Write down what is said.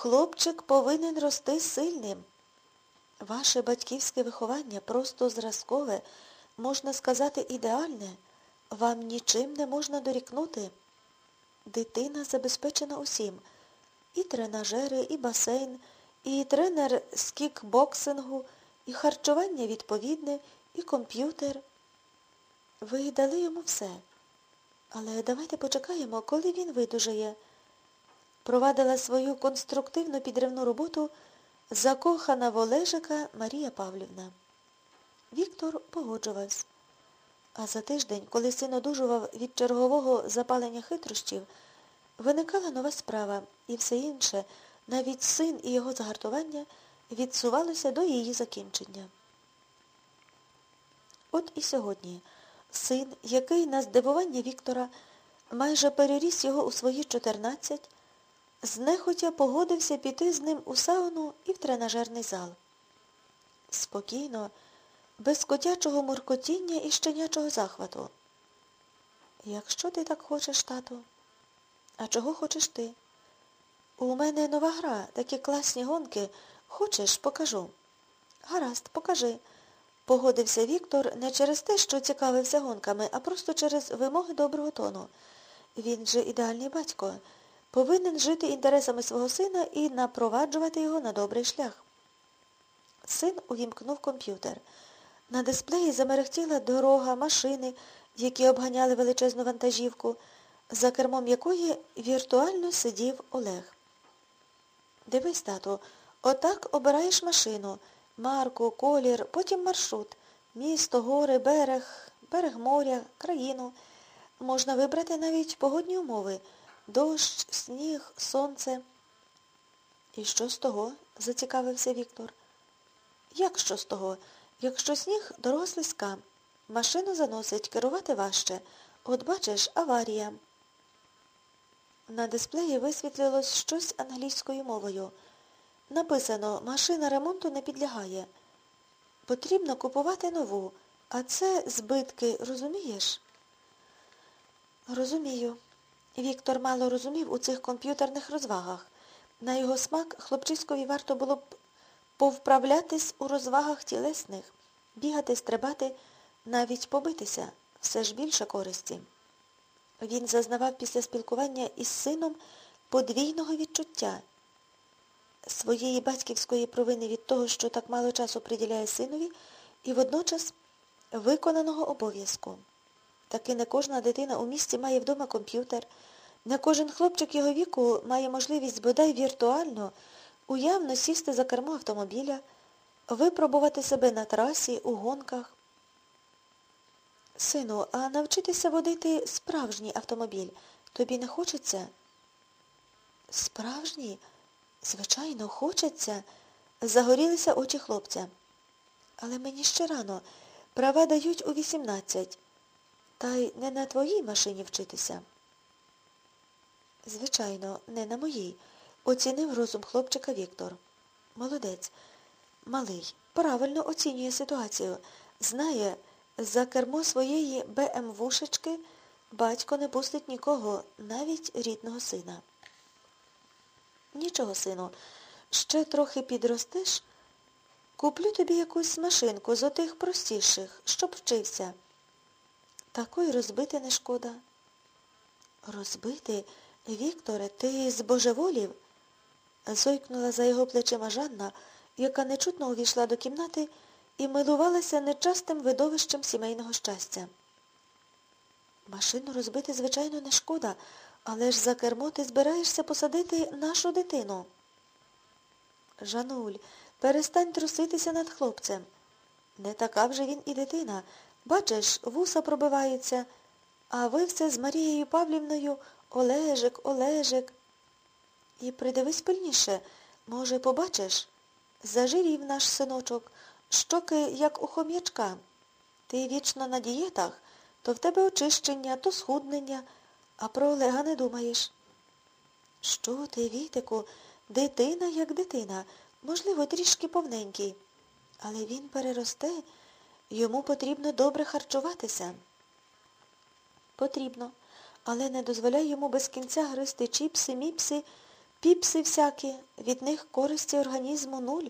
Хлопчик повинен рости сильним. Ваше батьківське виховання просто зразкове, можна сказати, ідеальне. Вам нічим не можна дорікнути. Дитина забезпечена усім. І тренажери, і басейн, і тренер з кікбоксингу, і харчування відповідне, і комп'ютер. Ви дали йому все. Але давайте почекаємо, коли він видужає. Провадила свою конструктивну підривну роботу закохана в Олежика Марія Павлівна. Віктор погоджувався. А за тиждень, коли син одужував від чергового запалення хитрощів, виникала нова справа, і все інше, навіть син і його загартування, відсувалося до її закінчення. От і сьогодні син, який на здивування Віктора майже переріс його у свої 14, знехотя погодився піти з ним у сауну і в тренажерний зал. Спокійно, без котячого муркотіння і щенячого захвату. Якщо ти так хочеш, тато, а чого хочеш ти? У мене нова гра, такі класні гонки. Хочеш, покажу. Гаразд, покажи. Погодився Віктор не через те, що цікавився гонками, а просто через вимоги доброго тону. Він же ідеальний батько. Повинен жити інтересами свого сина і напроваджувати його на добрий шлях. Син увімкнув комп'ютер. На дисплеї замерехтіла дорога, машини, які обганяли величезну вантажівку, за кермом якої віртуально сидів Олег. Дивись, тату, отак обираєш машину, марку, колір, потім маршрут, місто, гори, берег, берег моря, країну. Можна вибрати навіть погодні умови дощ, сніг, сонце. І що з того? зацікавився Віктор. Як що з того? Якщо сніг, дорога слизька. Машину заносить, керувати важче. От бачиш, аварія. На дисплеї висвітлилось щось англійською мовою. Написано, машина ремонту не підлягає. Потрібно купувати нову, а це збитки, розумієш? Розумію. Віктор мало розумів у цих комп'ютерних розвагах. На його смак хлопчиськові варто було б повправлятись у розвагах тілесних, бігати, стрибати, навіть побитися, все ж більше користі. Він зазнавав після спілкування із сином подвійного відчуття, своєї батьківської провини від того, що так мало часу приділяє синові, і водночас виконаного обов'язку. Таки не кожна дитина у місті має вдома комп'ютер, не кожен хлопчик його віку має можливість бодай віртуально, уявно сісти за кермо автомобіля, випробувати себе на трасі, у гонках. Сину, а навчитися водити справжній автомобіль тобі не хочеться? Справжній? Звичайно, хочеться. Загорілися очі хлопця. Але мені ще рано. Права дають у вісімнадцять. Та й не на твоїй машині вчитися. Звичайно, не на моїй. Оцінив розум хлопчика Віктор. Молодець. Малий. Правильно оцінює ситуацію. Знає, за кермо своєї БМВшечки батько не пустить нікого, навіть рідного сина. Нічого, сину, ще трохи підростеш. Куплю тобі якусь машинку з отих простіших, щоб вчився. Такої розбити не шкода. Розбити? Вікторе, ти збожеволів? Зойкнула за його плечима Жанна, яка нечутно увійшла до кімнати і милувалася нечастим видовищем сімейного щастя. Машину розбити, звичайно, не шкода, але ж за кермо ти збираєшся посадити нашу дитину. Жануль, перестань труситися над хлопцем. Не така вже він і дитина. Бачиш, вуса пробиваються, а ви все з Марією Павлівною Олежик, Олежик. І придивись пильніше, може, побачиш? Зажирів наш синочок, щоки, як у хом'ячка. Ти вічно на дієтах, то в тебе очищення, то схуднення, а про Олега не думаєш. Що ти, Вітику, дитина як дитина, можливо, трішки повненький. Але він переросте, йому потрібно добре харчуватися. Потрібно, але не дозволяй йому без кінця гризти чіпси, міпси, Піпси всякі, від них користі організму нуль.